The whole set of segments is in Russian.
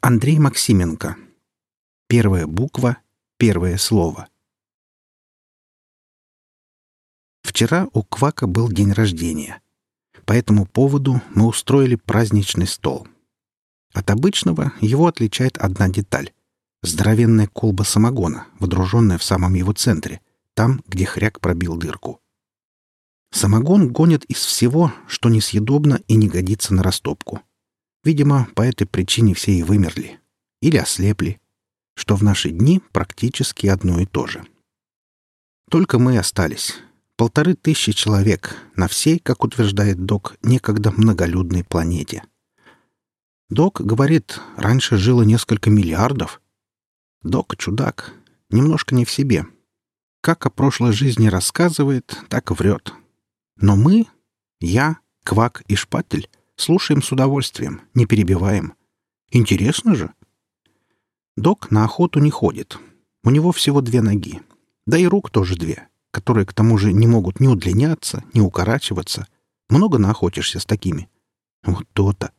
Андрей Максименко. Первая буква, первое слово. Вчера у Квака был день рождения. По этому поводу мы устроили праздничный стол. От обычного его отличает одна деталь — здоровенная колба самогона, водруженная в самом его центре, там, где хряк пробил дырку. Самогон гонят из всего, что несъедобно и не годится на растопку — Видимо, по этой причине все и вымерли. Или ослепли. Что в наши дни практически одно и то же. Только мы остались. Полторы тысячи человек на всей, как утверждает док, некогда многолюдной планете. Док говорит, раньше жило несколько миллиардов. Док — чудак, немножко не в себе. Как о прошлой жизни рассказывает, так врет. Но мы, я, Квак и Шпатель, Слушаем с удовольствием, не перебиваем. Интересно же. Док на охоту не ходит. У него всего две ноги. Да и рук тоже две, которые к тому же не могут ни удлиняться, ни укорачиваться. Много наохотишься с такими. Вот то-то.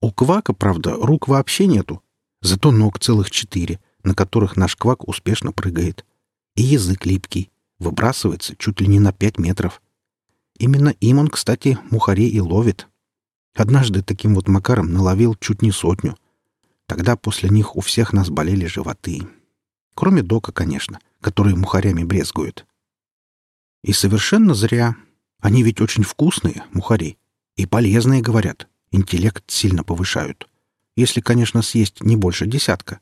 У Квака, правда, рук вообще нету. Зато ног целых четыре, на которых наш Квак успешно прыгает. И язык липкий. Выбрасывается чуть ли не на пять метров. Именно им он, кстати, мухарей и ловит. Однажды таким вот макаром наловил чуть не сотню. Тогда после них у всех нас болели животы. Кроме Дока, конечно, который мухарями брезгует. И совершенно зря. Они ведь очень вкусные, мухари. И полезные, говорят. Интеллект сильно повышают. Если, конечно, съесть не больше десятка.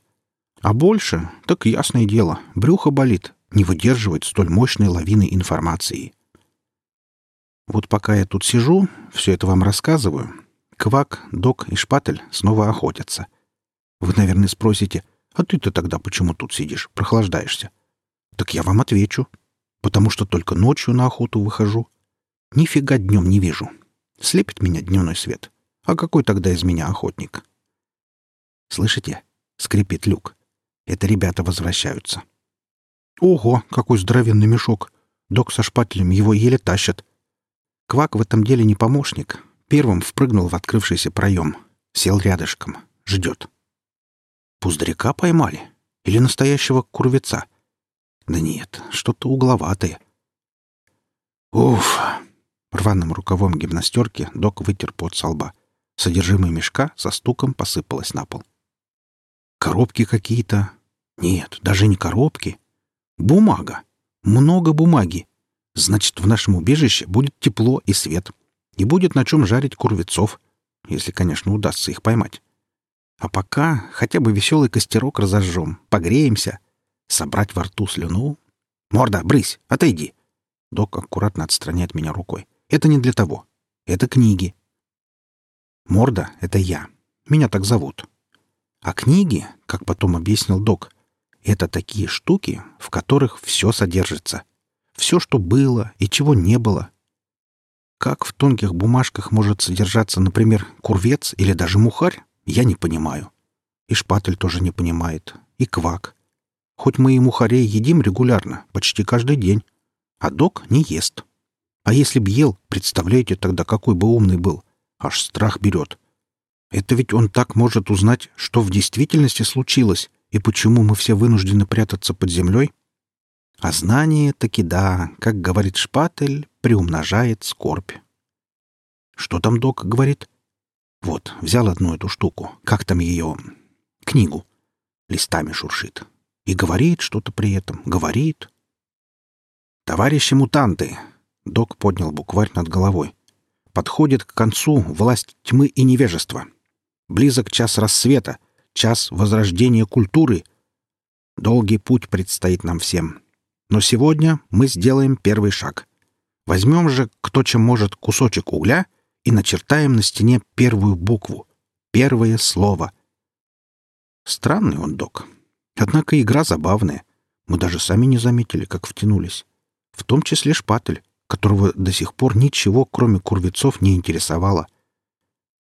А больше, так ясное дело, брюхо болит, не выдерживает столь мощной лавины информации. Вот пока я тут сижу, все это вам рассказываю, Квак, Док и Шпатель снова охотятся. Вы, наверное, спросите, а ты-то тогда почему тут сидишь, прохлаждаешься? Так я вам отвечу. Потому что только ночью на охоту выхожу. Нифига днем не вижу. Слепит меня дневной свет. А какой тогда из меня охотник? Слышите? Скрипит люк. Это ребята возвращаются. Ого, какой здоровенный мешок! Док со шпателем его еле тащат. Квак в этом деле не помощник. Первым впрыгнул в открывшийся проем. Сел рядышком. Ждет. Пуздряка поймали? Или настоящего курвеца? Да нет, что-то угловатое. Уф! Рваным рукавом гимнастерки док вытер пот со лба. Содержимое мешка со стуком посыпалось на пол. Коробки какие-то. Нет, даже не коробки. Бумага. Много бумаги. Значит, в нашем убежище будет тепло и свет. И будет на чем жарить курвецов, если, конечно, удастся их поймать. А пока хотя бы веселый костерок разожжем, погреемся, собрать во рту слюну. «Морда, брысь, отойди!» Док аккуратно отстраняет меня рукой. «Это не для того. Это книги». «Морда — это я. Меня так зовут. А книги, как потом объяснил док, это такие штуки, в которых все содержится — все, что было и чего не было. Как в тонких бумажках может содержаться, например, курвец или даже мухарь, я не понимаю. И шпатель тоже не понимает. И квак. Хоть мы и мухарей едим регулярно, почти каждый день. А док не ест. А если б ел, представляете тогда, какой бы умный был. Аж страх берет. Это ведь он так может узнать, что в действительности случилось, и почему мы все вынуждены прятаться под землей? А знание таки да, как говорит Шпатель, приумножает скорбь. Что там док говорит? Вот, взял одну эту штуку, как там ее... книгу. Листами шуршит. И говорит что-то при этом, говорит. «Товарищи мутанты!» Док поднял букварь над головой. «Подходит к концу власть тьмы и невежества. Близок час рассвета, час возрождения культуры. Долгий путь предстоит нам всем. Но сегодня мы сделаем первый шаг. Возьмем же, кто чем может, кусочек угля и начертаем на стене первую букву, первое слово. Странный он, док. Однако игра забавная. Мы даже сами не заметили, как втянулись. В том числе шпатель, которого до сих пор ничего, кроме курвецов, не интересовало.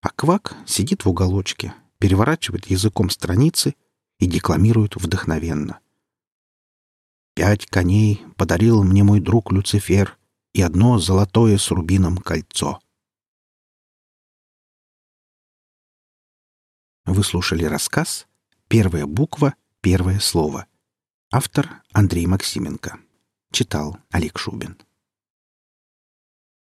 А Квак сидит в уголочке, переворачивает языком страницы и декламирует вдохновенно. Пять коней подарил мне мой друг Люцифер и одно золотое с рубином кольцо. Вы слушали рассказ «Первая буква, первое слово». Автор Андрей Максименко. Читал Олег Шубин.